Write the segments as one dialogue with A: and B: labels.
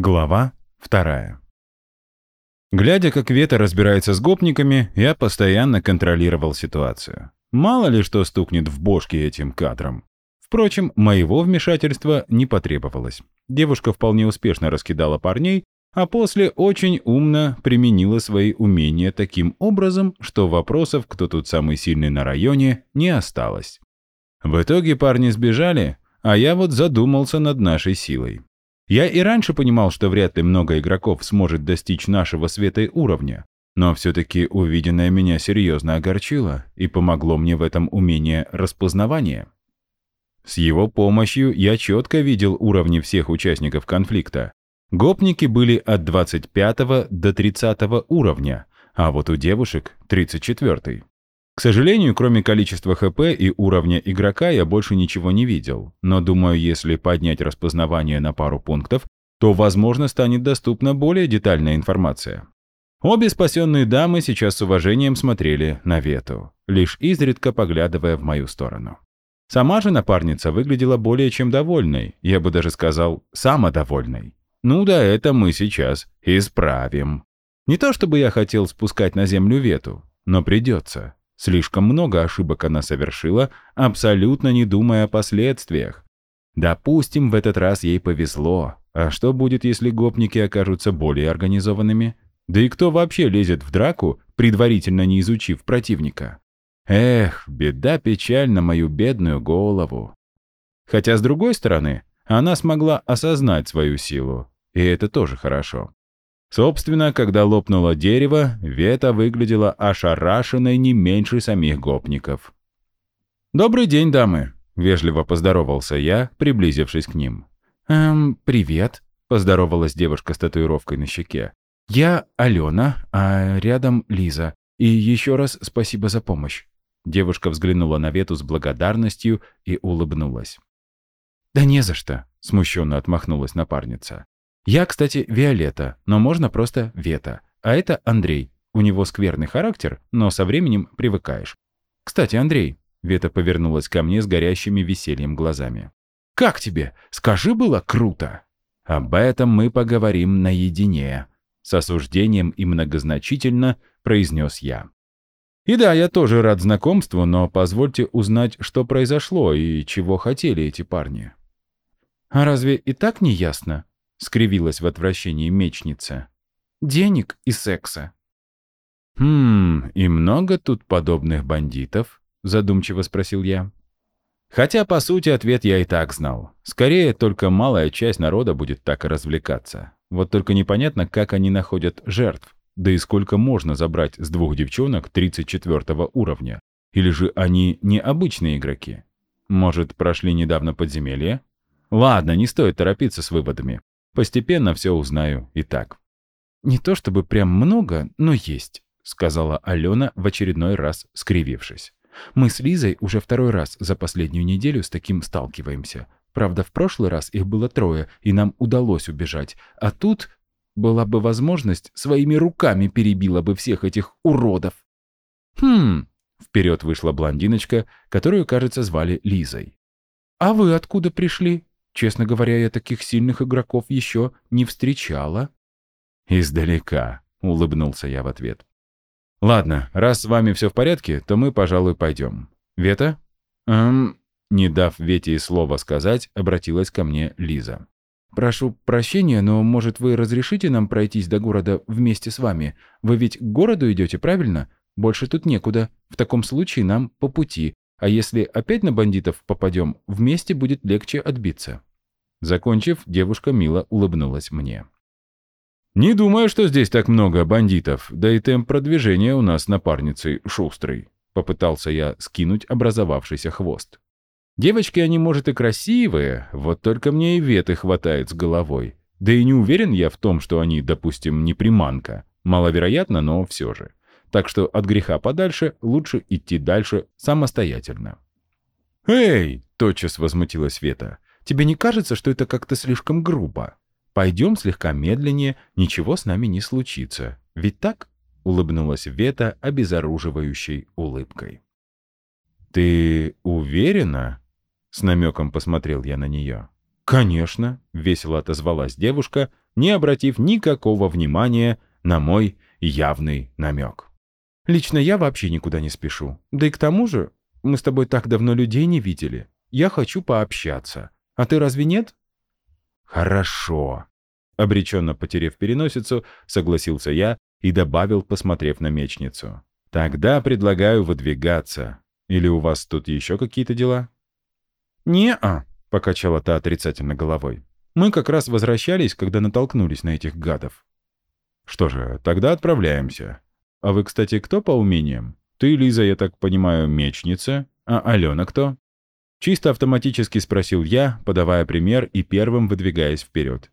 A: Глава вторая. Глядя, как Вета разбирается с гопниками, я постоянно контролировал ситуацию. Мало ли что стукнет в бошке этим кадрам. Впрочем, моего вмешательства не потребовалось. Девушка вполне успешно раскидала парней, а после очень умно применила свои умения таким образом, что вопросов, кто тут самый сильный на районе, не осталось. В итоге парни сбежали, а я вот задумался над нашей силой. Я и раньше понимал, что вряд ли много игроков сможет достичь нашего светой уровня, но все-таки увиденное меня серьезно огорчило и помогло мне в этом умение распознавания. С его помощью я четко видел уровни всех участников конфликта. Гопники были от 25 до 30 уровня, а вот у девушек 34. К сожалению, кроме количества ХП и уровня игрока я больше ничего не видел, но думаю, если поднять распознавание на пару пунктов, то, возможно, станет доступна более детальная информация. Обе спасенные дамы сейчас с уважением смотрели на Вету, лишь изредка поглядывая в мою сторону. Сама же напарница выглядела более чем довольной, я бы даже сказал, самодовольной. Ну да, это мы сейчас исправим. Не то чтобы я хотел спускать на землю Вету, но придется. Слишком много ошибок она совершила, абсолютно не думая о последствиях. Допустим, в этот раз ей повезло. А что будет, если гопники окажутся более организованными? Да и кто вообще лезет в драку, предварительно не изучив противника? Эх, беда печаль на мою бедную голову. Хотя, с другой стороны, она смогла осознать свою силу, и это тоже хорошо. Собственно, когда лопнуло дерево, Вета выглядела ошарашенной не меньше самих гопников. «Добрый день, дамы!» — вежливо поздоровался я, приблизившись к ним. «Эм, привет», — поздоровалась девушка с татуировкой на щеке. «Я Алена, а рядом Лиза. И еще раз спасибо за помощь». Девушка взглянула на Вету с благодарностью и улыбнулась. «Да не за что», — смущенно отмахнулась напарница. Я, кстати, Виолетта, но можно просто Вета. А это Андрей. У него скверный характер, но со временем привыкаешь. Кстати, Андрей, Вета повернулась ко мне с горящими весельем глазами. «Как тебе? Скажи, было круто!» «Об этом мы поговорим наедине», — с осуждением и многозначительно произнес я. «И да, я тоже рад знакомству, но позвольте узнать, что произошло и чего хотели эти парни». «А разве и так не ясно?» — скривилась в отвращении мечница. «Денег и секса». «Хм, и много тут подобных бандитов?» — задумчиво спросил я. Хотя, по сути, ответ я и так знал. Скорее, только малая часть народа будет так развлекаться. Вот только непонятно, как они находят жертв, да и сколько можно забрать с двух девчонок 34 уровня. Или же они не обычные игроки? Может, прошли недавно подземелье? Ладно, не стоит торопиться с выводами. Постепенно все узнаю и так. «Не то чтобы прям много, но есть», — сказала Алена в очередной раз, скривившись. «Мы с Лизой уже второй раз за последнюю неделю с таким сталкиваемся. Правда, в прошлый раз их было трое, и нам удалось убежать. А тут была бы возможность, своими руками перебила бы всех этих уродов». «Хм...» — вперед вышла блондиночка, которую, кажется, звали Лизой. «А вы откуда пришли?» Честно говоря, я таких сильных игроков еще не встречала». «Издалека», — улыбнулся я в ответ. «Ладно, раз с вами все в порядке, то мы, пожалуй, пойдем. Вета?» «Эм...» Не дав Вете и слова сказать, обратилась ко мне Лиза. «Прошу прощения, но, может, вы разрешите нам пройтись до города вместе с вами? Вы ведь к городу идете, правильно? Больше тут некуда. В таком случае нам по пути. А если опять на бандитов попадем, вместе будет легче отбиться». Закончив, девушка мило улыбнулась мне. «Не думаю, что здесь так много бандитов, да и темп продвижения у нас напарницей шустрый», попытался я скинуть образовавшийся хвост. «Девочки, они, может, и красивые, вот только мне и веты хватает с головой. Да и не уверен я в том, что они, допустим, не приманка. Маловероятно, но все же. Так что от греха подальше лучше идти дальше самостоятельно». «Эй!» — тотчас возмутилась Вета. Тебе не кажется, что это как-то слишком грубо? Пойдем слегка медленнее, ничего с нами не случится. Ведь так?» — улыбнулась Вета обезоруживающей улыбкой. «Ты уверена?» — с намеком посмотрел я на нее. «Конечно», — весело отозвалась девушка, не обратив никакого внимания на мой явный намек.
B: «Лично я вообще никуда не спешу. Да и к тому же, мы с тобой так давно людей не видели. Я хочу пообщаться. А ты разве нет?»
A: «Хорошо», — обреченно потерев переносицу, согласился я и добавил, посмотрев на мечницу. «Тогда предлагаю выдвигаться. Или у вас тут еще какие-то дела?»
B: «Не-а», — покачала та отрицательно головой. «Мы как раз возвращались, когда натолкнулись на этих гадов».
A: «Что же, тогда отправляемся. А вы, кстати, кто по умениям? Ты, Лиза, я так понимаю, мечница, а Алена кто?» Чисто автоматически спросил я, подавая пример и первым выдвигаясь вперед.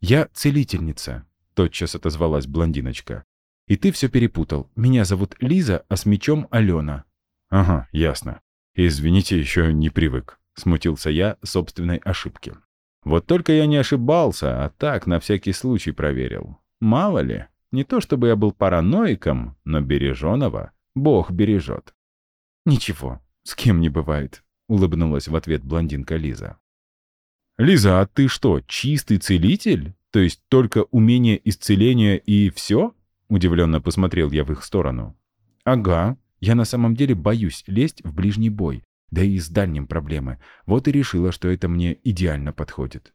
B: «Я целительница», — тотчас отозвалась блондиночка. «И ты все перепутал. Меня зовут Лиза, а с мечом Алена».
A: «Ага, ясно. Извините, еще не привык», — смутился я собственной ошибки. «Вот только я не ошибался, а так на всякий случай проверил. Мало ли, не то чтобы я был параноиком, но береженого Бог бережет».
B: «Ничего, с кем не бывает», — улыбнулась в ответ блондинка Лиза.
A: «Лиза, а ты что, чистый целитель? То есть только умение исцеления и все?» Удивленно посмотрел я в их сторону.
B: «Ага, я на самом деле боюсь лезть в ближний бой, да и с дальним проблемы. Вот и решила, что это мне идеально подходит».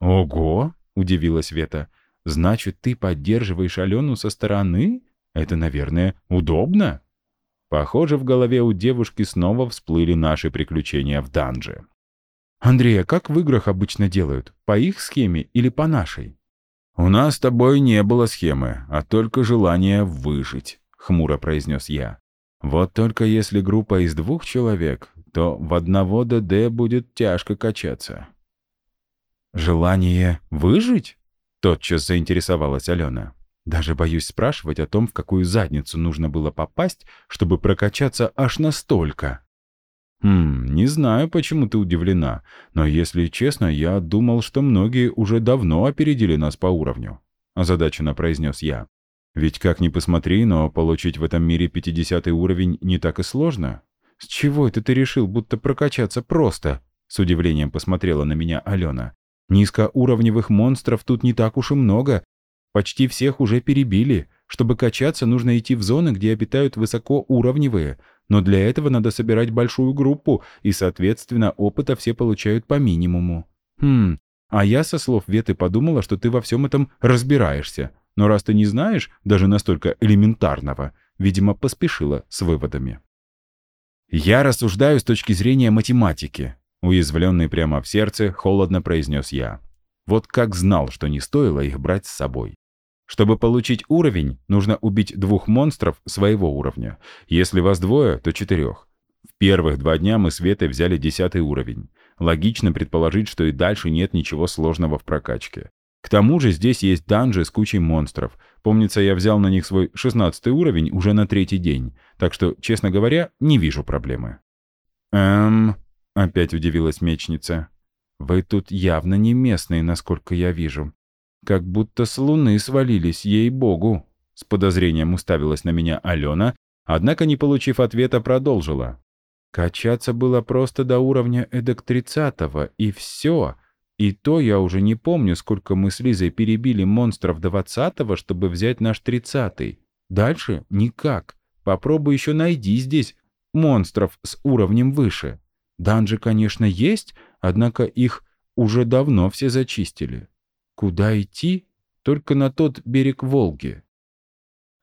A: «Ого!» — удивилась Вета. «Значит, ты поддерживаешь Алену со стороны? Это, наверное, удобно?» Похоже, в голове у девушки снова всплыли наши приключения в данже.
B: «Андрей, а как в играх обычно делают? По их схеме или по нашей?»
A: «У нас с тобой не было схемы, а только желание выжить», — хмуро произнес я. «Вот только если группа из двух человек, то в одного ДД будет тяжко качаться».
B: «Желание выжить?» — тотчас заинтересовалась Алена. Даже боюсь спрашивать о том, в какую задницу нужно было попасть, чтобы прокачаться аж настолько.
A: «Хм, не знаю, почему ты удивлена, но, если честно, я думал, что многие уже давно опередили нас по уровню», — озадаченно произнес я. «Ведь как ни посмотри, но получить в этом мире 50 уровень не так и сложно».
B: «С чего это ты решил, будто прокачаться просто?» — с удивлением посмотрела на меня Алена. «Низкоуровневых монстров тут не так уж и много, Почти всех уже перебили. Чтобы качаться, нужно идти в зоны, где обитают высокоуровневые. Но для этого надо собирать большую группу, и, соответственно, опыта все получают по минимуму. Хм, а я со слов Веты подумала, что ты во всем этом разбираешься. Но раз ты не знаешь, даже настолько элементарного, видимо, поспешила с выводами.
A: «Я рассуждаю с точки зрения математики», уязвленный прямо в сердце, холодно произнес я. Вот как знал, что не стоило их брать с собой. Чтобы получить уровень, нужно убить двух монстров своего уровня. Если вас двое, то четырех. В первых два дня мы с Ветой взяли десятый уровень. Логично предположить, что и дальше нет ничего сложного в прокачке. К тому же здесь есть данжи с кучей монстров. Помнится, я взял на них свой шестнадцатый уровень уже на третий день. Так что, честно говоря, не вижу проблемы.
B: «Эм...» — опять удивилась мечница. «Вы тут явно не местные, насколько я вижу. Как будто с луны свалились, ей-богу!» С подозрением уставилась на меня Алена, однако, не получив ответа, продолжила. «Качаться было просто до уровня эдак тридцатого, и все. И то я уже не помню, сколько мы с Лизой перебили монстров двадцатого, чтобы взять наш тридцатый. Дальше никак. Попробуй еще найди здесь монстров с уровнем выше. Данжи, конечно, есть, однако их уже давно все зачистили. Куда идти? Только на тот берег Волги.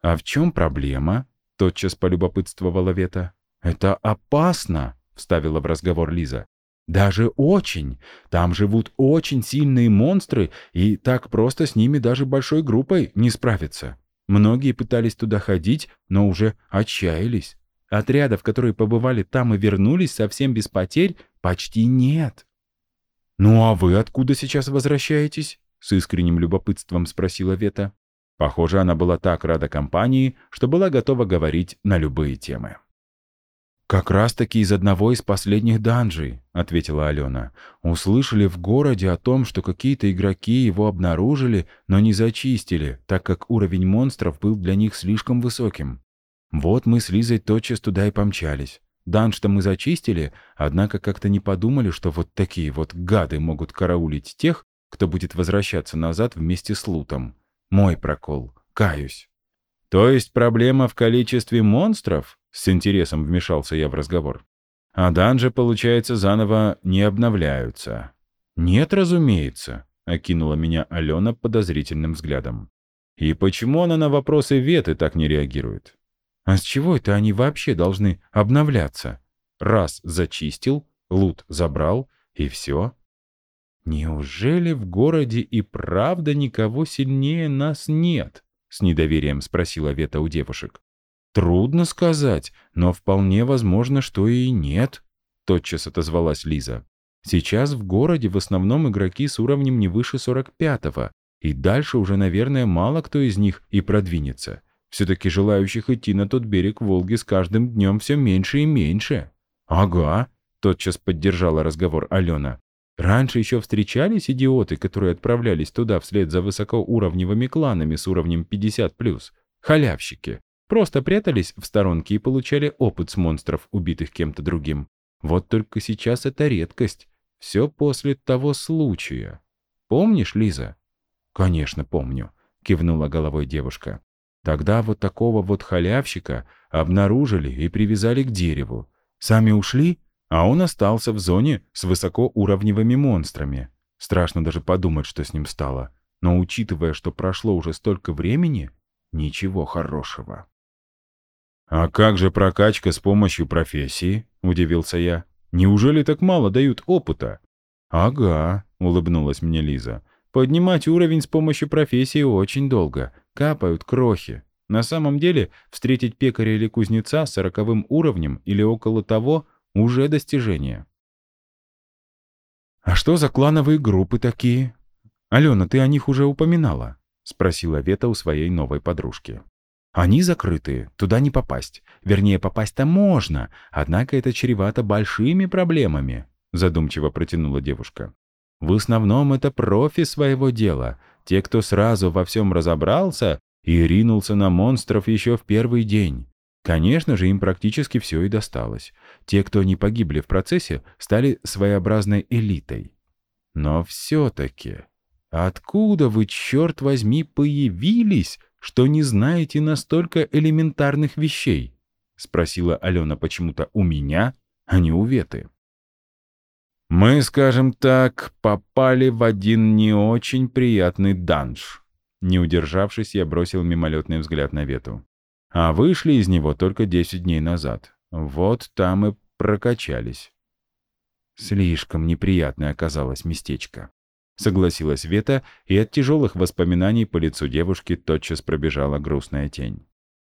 B: «А в чем проблема?» — тотчас полюбопытствовала Вета. «Это опасно!» — вставила в разговор Лиза. «Даже очень. Там живут очень сильные монстры, и так просто с ними даже большой группой не справиться. Многие пытались туда ходить, но уже отчаялись. Отрядов, которые побывали там и вернулись совсем без потерь, почти нет». «Ну а вы откуда сейчас возвращаетесь?» — с искренним любопытством спросила Вета. Похоже, она была так рада компании, что была готова говорить на любые темы. «Как раз-таки из одного из последних данжей», — ответила Алена. «Услышали в городе о том, что какие-то игроки его обнаружили, но не зачистили, так как уровень монстров был для них слишком высоким. Вот мы с Лизой тотчас туда и помчались. Данж-то мы зачистили, однако как-то не подумали, что вот такие вот гады могут караулить тех, кто будет возвращаться назад вместе с лутом. Мой прокол. Каюсь.
A: То есть проблема в количестве монстров? С интересом вмешался я в разговор. А данжи, получается, заново не обновляются. Нет, разумеется, окинула меня Алена подозрительным взглядом. И почему она на вопросы Веты так не реагирует? А с чего это они вообще должны обновляться? Раз зачистил, лут забрал, и все. Неужели в городе и правда никого сильнее нас нет? С недоверием спросила Вета у девушек. Трудно сказать, но вполне возможно, что и нет, тотчас отозвалась Лиза. Сейчас в городе в основном игроки с уровнем не выше 45-го, и дальше уже, наверное, мало кто из них и продвинется. Все-таки желающих идти на тот берег Волги с каждым днем все меньше и меньше. «Ага», — тотчас поддержала разговор Алена. «Раньше еще встречались идиоты, которые отправлялись туда вслед за высокоуровневыми кланами с уровнем 50+, халявщики. Просто прятались в сторонке и получали опыт с монстров, убитых кем-то другим. Вот только сейчас это редкость. Все после того случая. Помнишь, Лиза?» «Конечно, помню», — кивнула головой девушка. «Тогда вот такого вот халявщика обнаружили и привязали к дереву. Сами ушли, а он остался в зоне с высокоуровневыми монстрами. Страшно даже подумать, что с ним стало. Но учитывая, что прошло уже столько времени, ничего хорошего». «А как же прокачка с помощью профессии?» — удивился я. «Неужели так мало дают опыта?» «Ага», — улыбнулась мне Лиза. Поднимать уровень с помощью профессии очень долго. Капают крохи. На самом деле, встретить пекаря или кузнеца с сороковым уровнем или около того уже достижение. «А что за клановые группы такие?» «Алена, ты о них уже упоминала?» — спросила Вета у своей новой подружки. «Они закрытые, туда не попасть. Вернее, попасть-то можно, однако это чревато большими проблемами», — задумчиво протянула девушка. В основном это профи своего дела, те, кто сразу во всем разобрался и ринулся на монстров еще в первый день. Конечно же, им практически все и досталось. Те, кто не погибли в процессе, стали своеобразной элитой. Но все-таки, откуда вы, черт возьми, появились, что не знаете настолько элементарных вещей? Спросила Алена почему-то у меня, а не у Веты. Мы, скажем так, попали в один не очень приятный данж. Не удержавшись, я бросил мимолетный взгляд на Вету. А вышли из него только 10 дней назад. Вот там и прокачались. Слишком неприятное оказалось местечко. Согласилась Вета, и от тяжелых воспоминаний по лицу девушки тотчас пробежала грустная тень.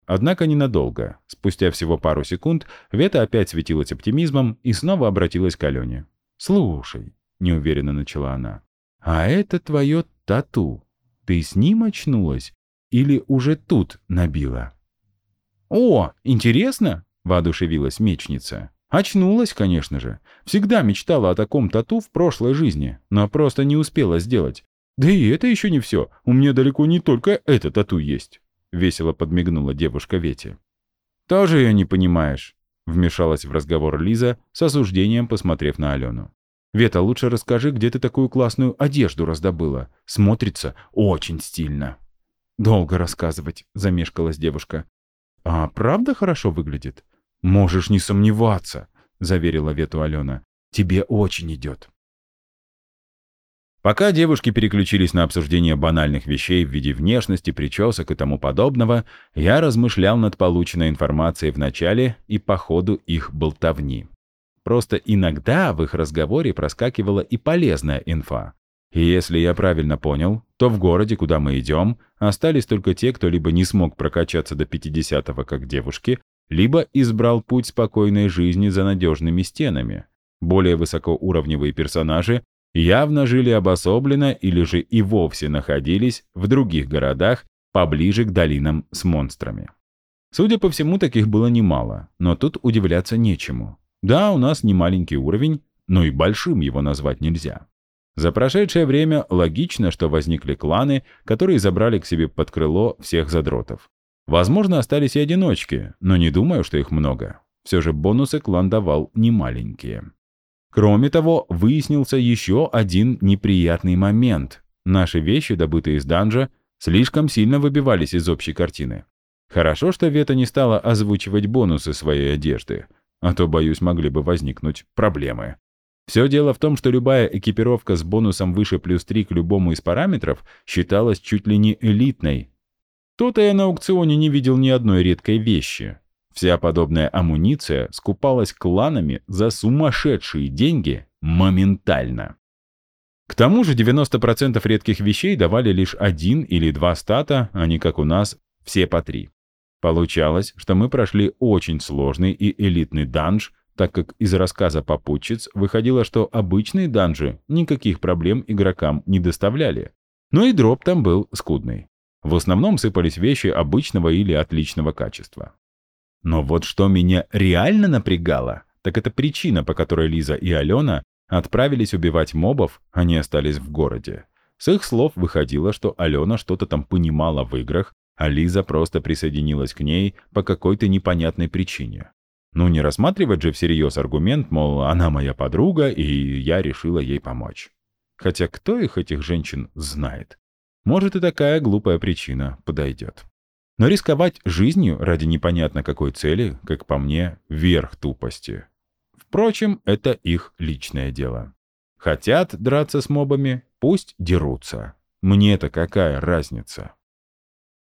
A: Однако ненадолго. Спустя всего пару секунд Вета опять светилась оптимизмом и снова обратилась к Алене. «Слушай», — неуверенно начала она, — «а это твое тату. Ты с ним очнулась или уже тут набила?» «О, интересно!» — воодушевилась мечница. «Очнулась, конечно же. Всегда мечтала о таком тату в прошлой жизни, но просто не успела сделать. Да и это еще не все. У меня далеко не только это тату есть». Весело подмигнула девушка Вете. «Тоже ее не понимаешь. Вмешалась в разговор Лиза, с осуждением посмотрев на Алену. «Вета, лучше расскажи, где ты такую классную одежду раздобыла. Смотрится очень стильно». «Долго рассказывать», — замешкалась девушка. «А правда хорошо выглядит?» «Можешь не сомневаться», — заверила Вету Алена. «Тебе очень идет». Пока девушки переключились на обсуждение банальных вещей в виде внешности, причесок и тому подобного, я размышлял над полученной информацией в начале и по ходу их болтовни. Просто иногда в их разговоре проскакивала и полезная инфа. И если я правильно понял, то в городе, куда мы идем, остались только те, кто либо не смог прокачаться до 50-го как девушки, либо избрал путь спокойной жизни за надежными стенами. Более высокоуровневые персонажи явно жили обособленно или же и вовсе находились в других городах поближе к долинам с монстрами. Судя по всему, таких было немало, но тут удивляться нечему. Да, у нас не маленький уровень, но и большим его назвать нельзя. За прошедшее время логично, что возникли кланы, которые забрали к себе под крыло всех задротов. Возможно, остались и одиночки, но не думаю, что их много. Все же бонусы клан давал немаленькие. Кроме того, выяснился еще один неприятный момент. Наши вещи, добытые из данжа, слишком сильно выбивались из общей картины. Хорошо, что Вета не стала озвучивать бонусы своей одежды, а то, боюсь, могли бы возникнуть проблемы. Все дело в том, что любая экипировка с бонусом выше плюс 3 к любому из параметров считалась чуть ли не элитной. То-то я на аукционе не видел ни одной редкой вещи. Вся подобная амуниция скупалась кланами за сумасшедшие деньги моментально. К тому же 90% редких вещей давали лишь один или два стата, а не как у нас все по три. Получалось, что мы прошли очень сложный и элитный данж, так как из рассказа попутчиц выходило, что обычные данжи никаких проблем игрокам не доставляли. Но и дроп там был скудный. В основном сыпались вещи обычного или отличного качества. Но вот что меня реально напрягало, так это причина, по которой Лиза и Алена отправились убивать мобов, а не остались в городе. С их слов выходило, что Алена что-то там понимала в играх, а Лиза просто присоединилась к ней по какой-то непонятной причине. Ну, не рассматривать же всерьез аргумент, мол, она моя подруга, и я решила ей помочь. Хотя кто их, этих женщин, знает? Может, и такая глупая причина подойдет. Но рисковать жизнью ради непонятно какой цели, как по мне, верх тупости. Впрочем, это их личное дело. Хотят драться с мобами, пусть дерутся. Мне-то какая разница?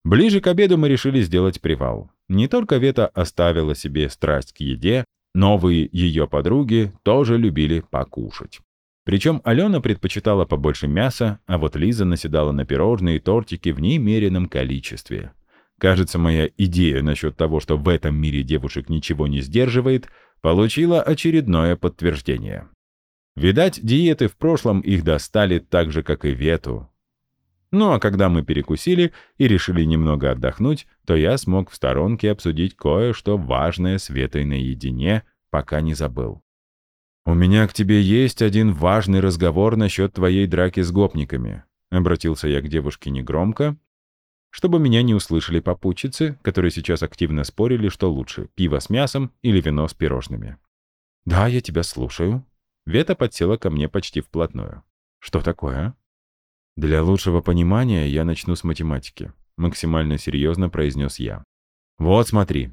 A: Ближе к обеду мы решили сделать привал. Не только Вета оставила себе страсть к еде, новые ее подруги тоже любили покушать. Причем Алена предпочитала побольше мяса, а вот Лиза наседала на пирожные и тортики в немеренном количестве. Кажется, моя идея насчет того, что в этом мире девушек ничего не сдерживает, получила очередное подтверждение. Видать, диеты в прошлом их достали так же, как и Вету. Ну а когда мы перекусили и решили немного отдохнуть, то я смог в сторонке обсудить кое-что важное с Ветой наедине, пока не забыл. «У меня к тебе есть один важный разговор насчет твоей драки с гопниками», обратился я к девушке негромко, чтобы меня не услышали попутчицы, которые сейчас активно спорили, что лучше, пиво с мясом или вино с пирожными. «Да, я тебя слушаю». Вета подсела ко мне почти вплотную. «Что такое?» «Для лучшего понимания я начну с математики», максимально серьезно произнес я. «Вот смотри.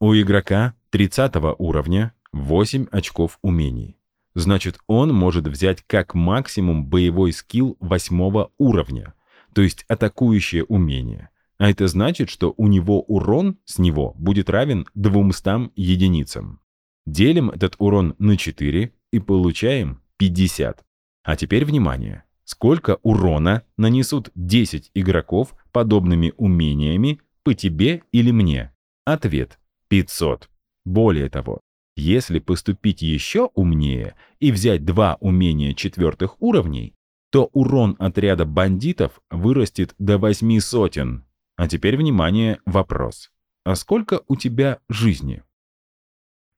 A: У игрока 30 уровня 8 очков умений. Значит, он может взять как максимум боевой скилл 8 уровня, то есть атакующее умение. А это значит, что у него урон с него будет равен 200 единицам. Делим этот урон на 4 и получаем 50. А теперь внимание. Сколько урона нанесут 10 игроков подобными умениями по тебе или мне? Ответ – 500. Более того, если поступить еще умнее и взять два умения четвертых уровней, то урон отряда бандитов вырастет до восьми сотен. А теперь, внимание, вопрос. А сколько у тебя жизни?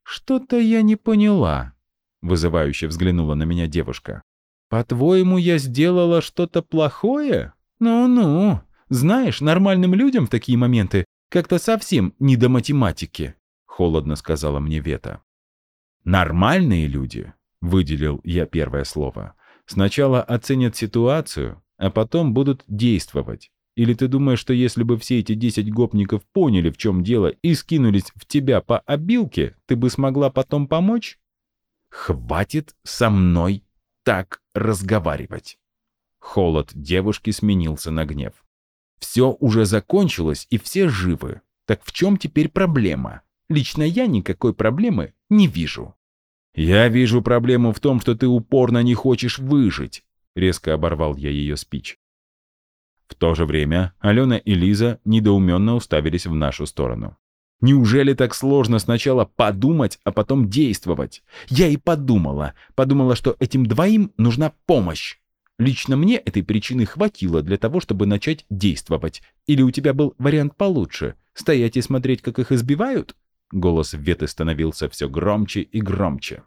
A: «Что-то я не поняла», — вызывающе взглянула на меня девушка. «По-твоему, я сделала что-то плохое? Ну-ну, знаешь, нормальным людям в такие моменты как-то совсем не до математики», — холодно сказала мне Вета. «Нормальные люди», — выделил я первое слово, Сначала оценят ситуацию, а потом будут действовать. Или ты думаешь, что если бы все эти 10 гопников поняли, в чем дело, и скинулись в тебя по обилке, ты бы смогла потом помочь? Хватит со мной так разговаривать. Холод девушки сменился на гнев. Все уже закончилось, и все живы. Так в чем теперь проблема? Лично я никакой проблемы не вижу. «Я вижу проблему в том, что ты упорно не хочешь выжить», — резко оборвал я ее спич. В то же время Алена и Лиза недоуменно уставились в нашу сторону. Неужели так сложно сначала подумать, а потом действовать? Я и подумала. Подумала, что этим двоим нужна помощь. Лично мне этой причины хватило для того, чтобы начать действовать. Или у тебя был вариант получше? Стоять и смотреть, как их избивают? Голос Веты становился все громче и громче.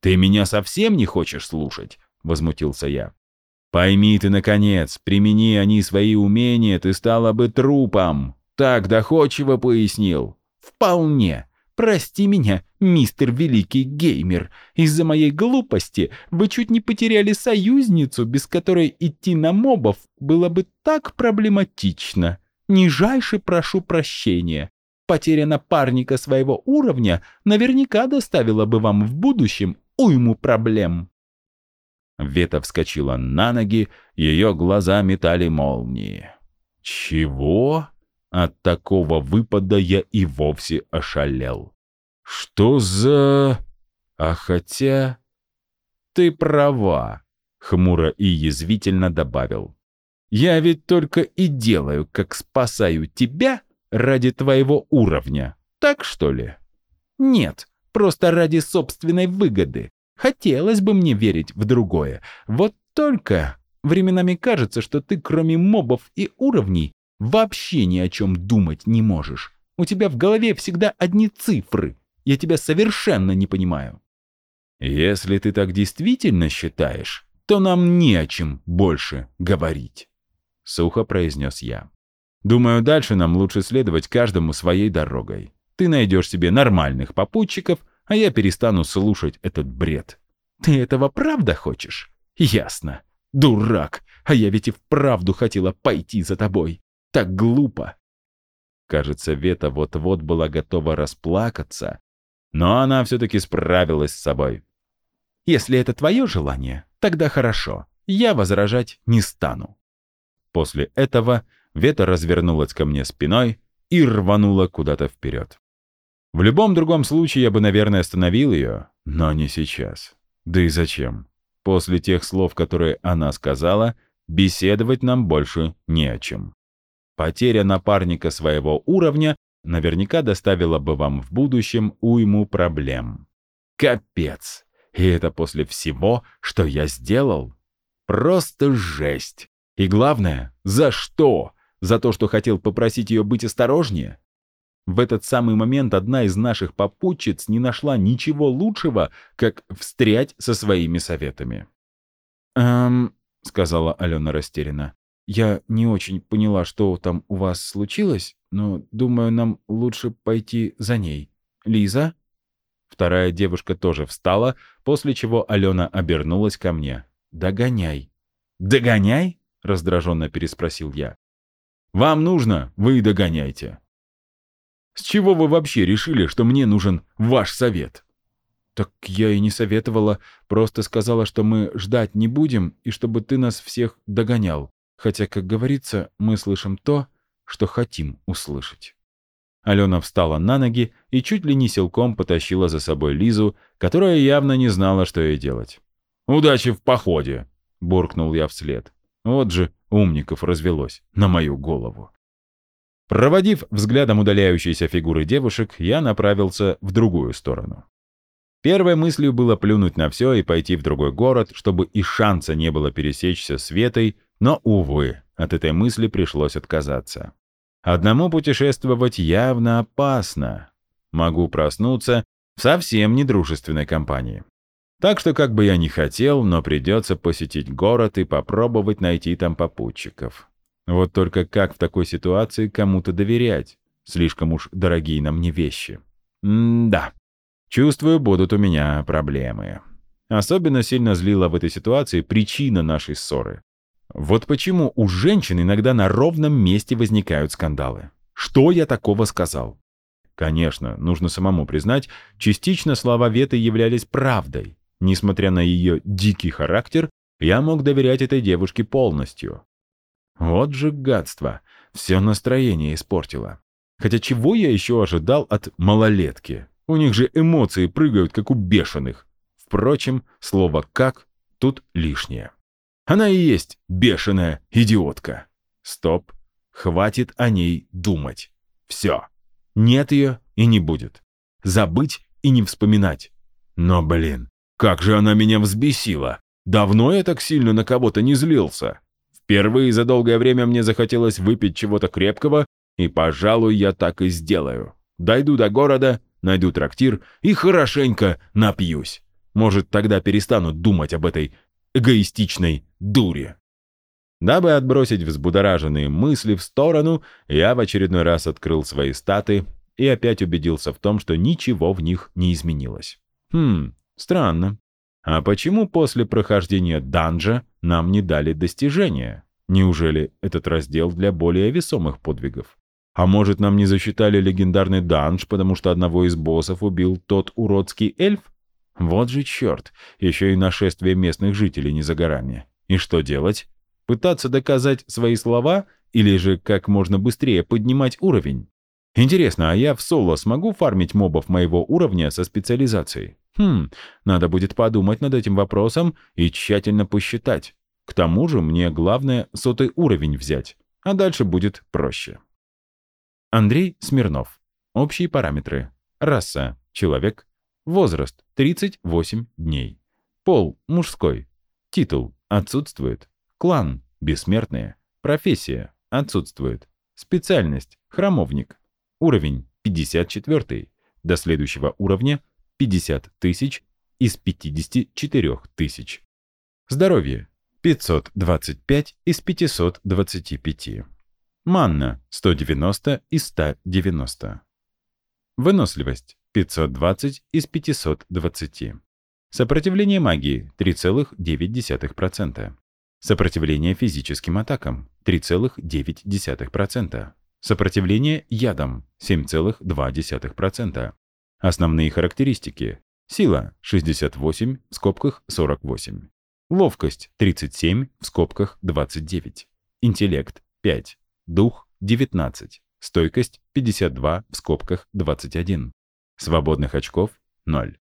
A: «Ты меня совсем не хочешь слушать?» — возмутился я. «Пойми ты, наконец, примени они свои умения, ты стала бы трупом!» Так доходчиво пояснил. «Вполне.
B: Прости меня, мистер Великий Геймер. Из-за моей глупости вы чуть не потеряли союзницу, без которой идти на мобов было бы так проблематично. Нижайше прошу прощения. Потеря напарника своего уровня наверняка доставила бы вам в будущем уйму проблем. Вета вскочила на ноги, ее глаза метали молнии. «Чего?» От такого выпада я и вовсе ошалел. «Что за...» «А хотя...» «Ты права», — хмуро и язвительно добавил. «Я ведь только и делаю, как спасаю тебя ради твоего уровня. Так что ли?» «Нет, просто ради собственной выгоды. Хотелось бы мне верить в другое. Вот только временами кажется, что ты кроме мобов и уровней вообще ни о чем думать не можешь. У тебя в голове всегда одни цифры. Я тебя совершенно не понимаю. Если ты так действительно считаешь, то нам не о чем больше говорить. Сухо произнес я. Думаю, дальше нам лучше следовать каждому своей дорогой. Ты найдешь себе нормальных попутчиков, а я перестану слушать этот бред. Ты этого правда хочешь? Ясно. Дурак, а я ведь и вправду хотела пойти за тобой. Так глупо. Кажется, Вета вот-вот была готова расплакаться, но она все-таки справилась с собой. «Если это твое желание, тогда хорошо. Я возражать не стану». После этого Вета развернулась ко мне спиной и рванула куда-то вперед. В любом другом случае я бы, наверное, остановил ее, но не сейчас. Да и зачем? После тех слов, которые она сказала, беседовать нам больше не о чем. Потеря напарника своего уровня наверняка доставила бы вам в будущем уйму проблем. Капец! И это после всего, что я сделал? Просто жесть! И главное, за что? За то, что хотел попросить ее быть осторожнее? В этот самый момент одна из наших попутчиц не нашла ничего лучшего, как встрять со своими советами. «Эм...» — сказала Алена растерянно. «Я не очень поняла, что там у вас случилось, но, думаю, нам лучше пойти за ней. Лиза?» Вторая девушка тоже встала, после чего Алена обернулась ко мне. «Догоняй». «Догоняй?» — раздраженно переспросил я. «Вам нужно, вы догоняйте. С чего вы вообще решили, что мне нужен ваш совет?» «Так я и не советовала, просто сказала, что мы ждать не будем и чтобы ты нас всех догонял. Хотя, как говорится, мы слышим то, что хотим услышать». Алена встала на ноги и чуть ли не силком потащила за собой Лизу, которая явно не знала, что ей делать. «Удачи в походе!» — буркнул я вслед. Вот же умников развелось на мою голову. Проводив взглядом удаляющиеся фигуры девушек, я направился в другую сторону. Первой мыслью было плюнуть на все и пойти в другой город, чтобы и шанса не было пересечься с Ветой, но, увы, от этой мысли пришлось отказаться. Одному путешествовать явно опасно. Могу проснуться в совсем недружественной компании. Так что, как бы я ни хотел, но придется посетить город и попробовать найти там попутчиков. Вот только как в такой ситуации кому-то доверять? Слишком уж дорогие нам не вещи. М-да. Чувствую, будут у меня проблемы. Особенно сильно злила в этой ситуации причина нашей ссоры. Вот почему у женщин иногда на ровном месте возникают скандалы. Что я такого сказал? Конечно, нужно самому признать, частично слова Веты являлись правдой. Несмотря на ее дикий характер, я мог доверять этой девушке полностью. Вот же гадство. Все настроение испортило. Хотя чего я еще ожидал от малолетки? У них же эмоции прыгают, как у бешеных. Впрочем, слово «как» тут лишнее. Она и есть бешеная идиотка. Стоп. Хватит о ней думать. Все. Нет ее и не будет. Забыть и не вспоминать. Но, блин, как же она меня взбесила. Давно я так сильно на кого-то не злился. Впервые за долгое время мне захотелось выпить чего-то крепкого, и, пожалуй, я так и сделаю. Дойду до города, найду трактир и хорошенько напьюсь. Может, тогда перестану думать об этой эгоистичной дуре. Дабы отбросить взбудораженные мысли в сторону, я в очередной раз открыл свои статы
A: и опять убедился в том, что ничего в них не изменилось. Хм, странно. А почему после прохождения данжа нам не дали достижения? Неужели этот раздел для более весомых подвигов? А может, нам не засчитали легендарный данж, потому что одного из боссов убил тот уродский эльф? Вот же черт, еще и нашествие местных жителей не за горами. И что делать? Пытаться доказать свои слова или же как можно быстрее поднимать уровень? Интересно, а я в соло смогу фармить мобов моего уровня со специализацией? Хм, надо будет подумать над этим вопросом и тщательно посчитать. К тому же мне главное сотый уровень взять, а дальше будет проще. Андрей Смирнов. Общие параметры. Раса – человек. Возраст – 38 дней. Пол – мужской. Титул – отсутствует. Клан – бессмертные. Профессия – отсутствует. Специальность – храмовник. Уровень – 54. До следующего уровня – 50 тысяч из 54 тысяч. Здоровье – 525 из 525. Манна – 190 из 190. Выносливость – 520 из 520. Сопротивление магии – 3,9%. Сопротивление физическим атакам – 3,9%. Сопротивление ядам – 7,2%. Основные характеристики. Сила – 68 в скобках 48. Ловкость – 37 в скобках 29. Интеллект – 5. Дух – 19. Стойкость – 52 в скобках 21. Свободных очков – 0.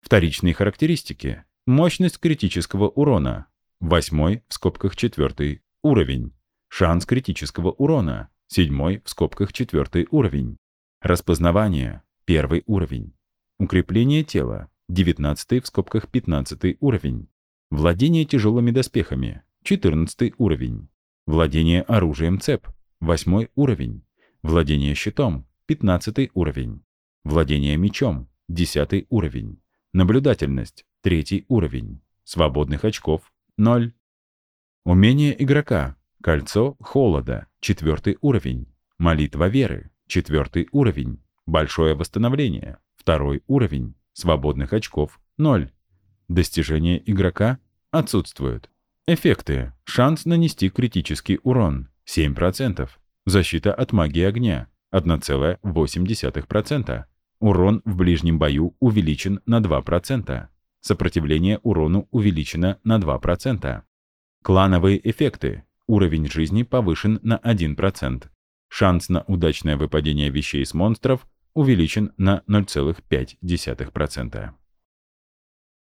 A: Вторичные характеристики. Мощность критического урона. Восьмой в скобках 4 уровень. Шанс критического урона. Седьмой в скобках 4 уровень. Распознавание. Первый уровень. Укрепление тела. 19 в скобках 15 уровень. Владение тяжелыми доспехами. 14 уровень. Владение оружием цеп. Восьмой уровень. Владение щитом. Пятнадцатый уровень. Владение мечом. Десятый уровень. Наблюдательность. Третий уровень. Свободных очков. Ноль. Умение игрока. Кольцо холода. Четвертый уровень. Молитва веры. Четвертый уровень. Большое восстановление. Второй уровень. Свободных очков. Ноль. Достижения игрока отсутствуют. Эффекты. Шанс нанести критический урон. 7%. Защита от магии огня 1,8%. Урон в ближнем бою увеличен на 2%. Сопротивление урону увеличено на 2%. Клановые эффекты. Уровень жизни повышен на 1%. Шанс на удачное выпадение вещей с монстров увеличен на 0,5%.